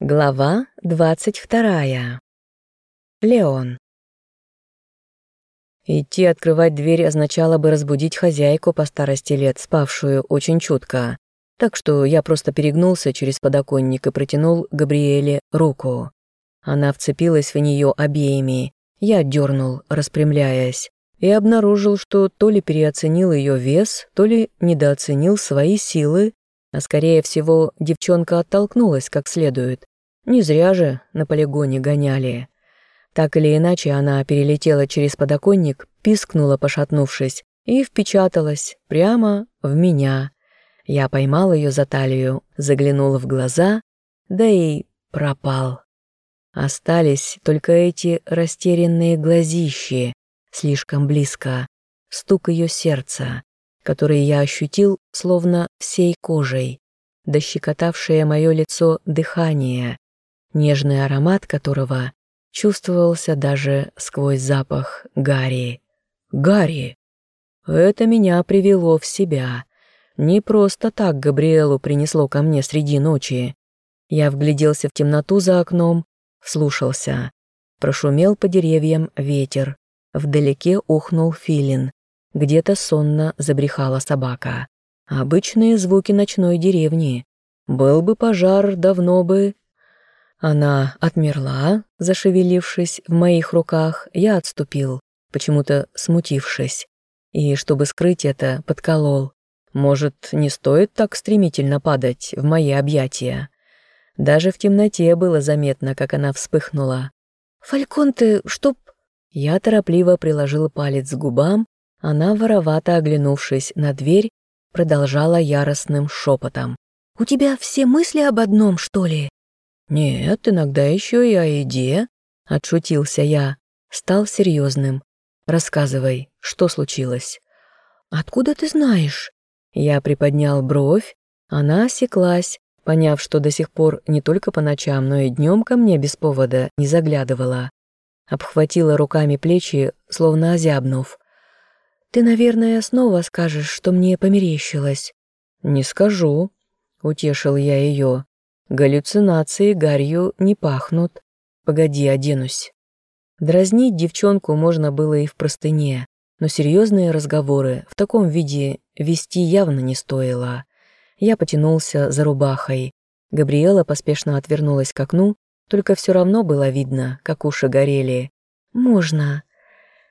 Глава двадцать вторая. Леон. Идти открывать дверь означало бы разбудить хозяйку по старости лет, спавшую очень чутко. Так что я просто перегнулся через подоконник и протянул Габриэле руку. Она вцепилась в нее обеими. Я дернул, распрямляясь, и обнаружил, что то ли переоценил ее вес, то ли недооценил свои силы а скорее всего, девчонка оттолкнулась как следует. Не зря же на полигоне гоняли. Так или иначе, она перелетела через подоконник, пискнула, пошатнувшись, и впечаталась прямо в меня. Я поймал ее за талию, заглянул в глаза, да и пропал. Остались только эти растерянные глазищи, слишком близко, стук ее сердца, который я ощутил словно всей кожей, дощекотавшее мое лицо дыхание, нежный аромат которого чувствовался даже сквозь запах Гарри. Гарри! Это меня привело в себя. Не просто так Габриэлу принесло ко мне среди ночи. Я вгляделся в темноту за окном, вслушался. Прошумел по деревьям ветер. Вдалеке ухнул филин. Где-то сонно забрехала собака. Обычные звуки ночной деревни. Был бы пожар, давно бы... Она отмерла, зашевелившись в моих руках, я отступил, почему-то смутившись. И, чтобы скрыть это, подколол. Может, не стоит так стремительно падать в мои объятия? Даже в темноте было заметно, как она вспыхнула. «Фалькон, ты чтоб...» Я торопливо приложил палец к губам она, воровато оглянувшись на дверь, продолжала яростным шепотом. «У тебя все мысли об одном, что ли?» «Нет, иногда еще и о еде», — отшутился я. Стал серьезным. «Рассказывай, что случилось?» «Откуда ты знаешь?» Я приподнял бровь, она осеклась, поняв, что до сих пор не только по ночам, но и днем ко мне без повода не заглядывала. Обхватила руками плечи, словно озябнув. Ты, наверное, снова скажешь, что мне померещилось». «Не скажу», — утешил я ее. «Галлюцинации гарью не пахнут. Погоди, оденусь». Дразнить девчонку можно было и в простыне, но серьезные разговоры в таком виде вести явно не стоило. Я потянулся за рубахой. Габриэла поспешно отвернулась к окну, только все равно было видно, как уши горели. «Можно»,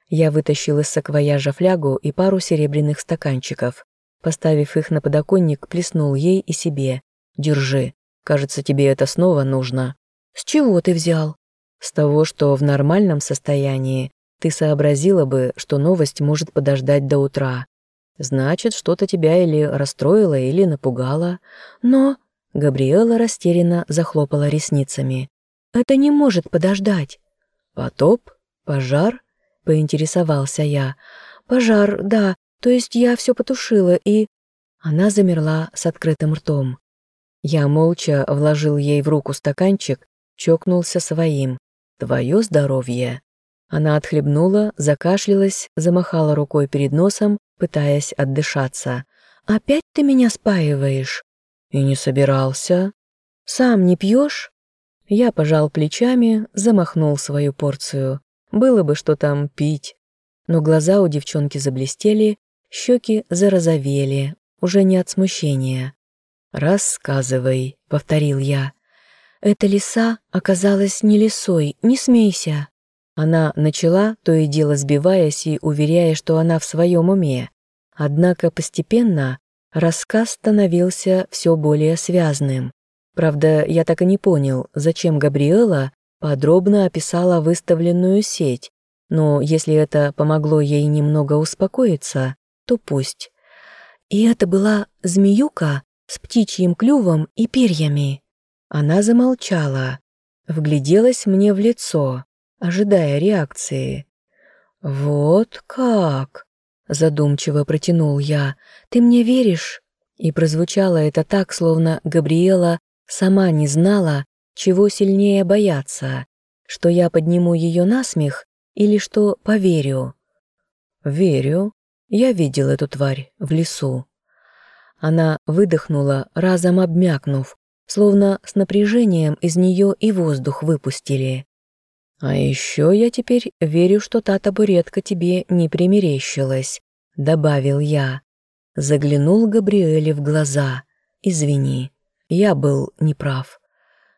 я вытащил из саквояжа флягу и пару серебряных стаканчиков. Поставив их на подоконник, плеснул ей и себе. «Держи. Кажется, тебе это снова нужно». «С чего ты взял?» «С того, что в нормальном состоянии ты сообразила бы, что новость может подождать до утра. Значит, что-то тебя или расстроило, или напугало. Но...» Габриэла растерянно захлопала ресницами. «Это не может подождать». «Потоп? Пожар?» Поинтересовался я. «Пожар, да, то есть я все потушила и...» Она замерла с открытым ртом. Я молча вложил ей в руку стаканчик, чокнулся своим. «Твое здоровье!» Она отхлебнула, закашлялась, замахала рукой перед носом, пытаясь отдышаться. «Опять ты меня спаиваешь?» «И не собирался». «Сам не пьешь?» Я пожал плечами, замахнул свою порцию. Было бы что там пить. Но глаза у девчонки заблестели, щеки зарозовели, уже не от смущения. «Рассказывай», — повторил я. «Эта лиса оказалась не лисой, не смейся». Она начала, то и дело сбиваясь и уверяя, что она в своем уме. Однако постепенно рассказ становился все более связным. Правда, я так и не понял, зачем Габриэла подробно описала выставленную сеть, но если это помогло ей немного успокоиться, то пусть. И это была змеюка с птичьим клювом и перьями. Она замолчала, вгляделась мне в лицо, ожидая реакции. «Вот как!» — задумчиво протянул я. «Ты мне веришь?» И прозвучало это так, словно Габриэла сама не знала, чего сильнее бояться, что я подниму ее на смех или что поверю? Верю. Я видел эту тварь в лесу. Она выдохнула, разом обмякнув, словно с напряжением из нее и воздух выпустили. «А еще я теперь верю, что та табуретка тебе не примерещилась», — добавил я. Заглянул Габриэле в глаза. «Извини, я был неправ».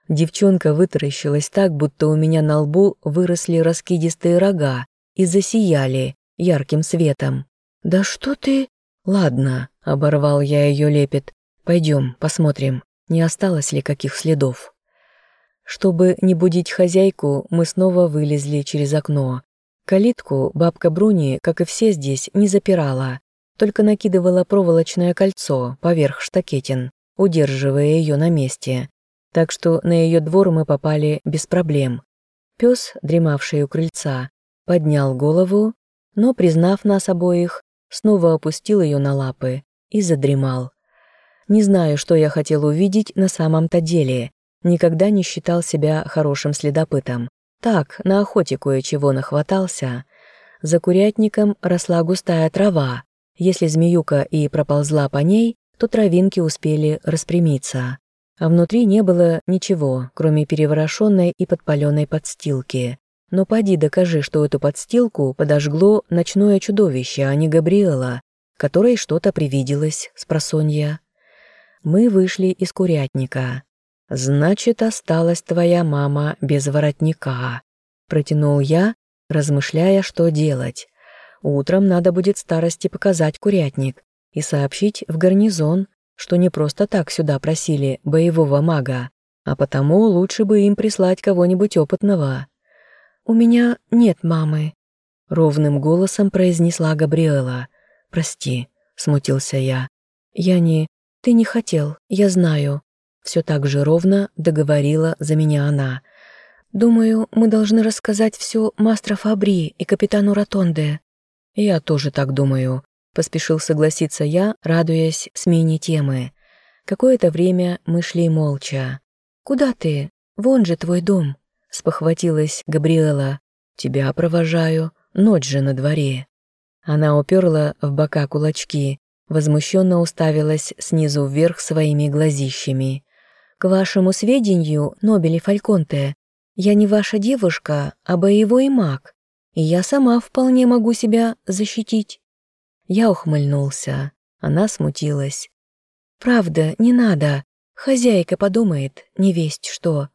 Девчонка вытаращилась так, будто у меня на лбу выросли раскидистые рога и засияли ярким светом. «Да что ты...» «Ладно», — оборвал я ее лепет. «Пойдем, посмотрим, не осталось ли каких следов». Чтобы не будить хозяйку, мы снова вылезли через окно. Калитку бабка Бруни, как и все здесь, не запирала, только накидывала проволочное кольцо поверх штакетин, удерживая ее на месте. Так что на ее двор мы попали без проблем. Пес, дремавший у крыльца, поднял голову, но, признав нас обоих, снова опустил ее на лапы и задремал. Не знаю, что я хотел увидеть на самом-то деле. Никогда не считал себя хорошим следопытом. Так, на охоте кое-чего нахватался. За курятником росла густая трава. Если змеюка и проползла по ней, то травинки успели распрямиться. А внутри не было ничего, кроме переворошенной и подпаленной подстилки. Но поди докажи, что эту подстилку подожгло ночное чудовище, а не Габриэла, которой что-то привиделось с просонья. Мы вышли из курятника. «Значит, осталась твоя мама без воротника», — протянул я, размышляя, что делать. Утром надо будет старости показать курятник и сообщить в гарнизон, что не просто так сюда просили боевого мага, а потому лучше бы им прислать кого-нибудь опытного. «У меня нет мамы», — ровным голосом произнесла Габриэла. «Прости», — смутился я. «Я не... Ты не хотел, я знаю все так же ровно договорила за меня она. «Думаю, мы должны рассказать все Мастро Фабри и капитану Ротонде». «Я тоже так думаю», — поспешил согласиться я, радуясь смене темы. Какое-то время мы шли молча. «Куда ты? Вон же твой дом», — спохватилась Габриэла. «Тебя провожаю, ночь же на дворе». Она уперла в бока кулачки, возмущенно уставилась снизу вверх своими глазищами. К вашему сведению, Нобели Фальконте, я не ваша девушка, а боевой маг, и я сама вполне могу себя защитить». Я ухмыльнулся. Она смутилась. «Правда, не надо. Хозяйка подумает, не весть что».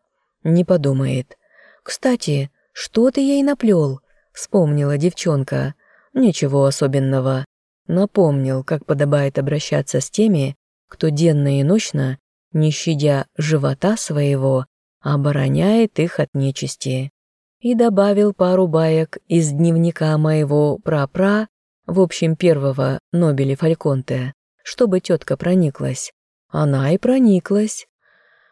«Не подумает. Кстати, что ты ей наплел?» Вспомнила девчонка. «Ничего особенного. Напомнил, как подобает обращаться с теми, кто денно и ночно не щадя живота своего, обороняет их от нечисти. И добавил пару баек из дневника моего прапра, в общем, первого Нобели Фальконте, чтобы тетка прониклась. Она и прониклась.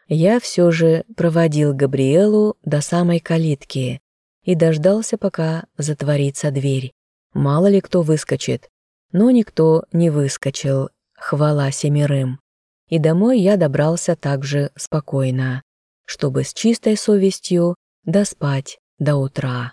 Я все же проводил Габриэлу до самой калитки и дождался, пока затворится дверь. Мало ли кто выскочит. Но никто не выскочил, хвала семерым и домой я добрался также спокойно, чтобы с чистой совестью доспать до утра.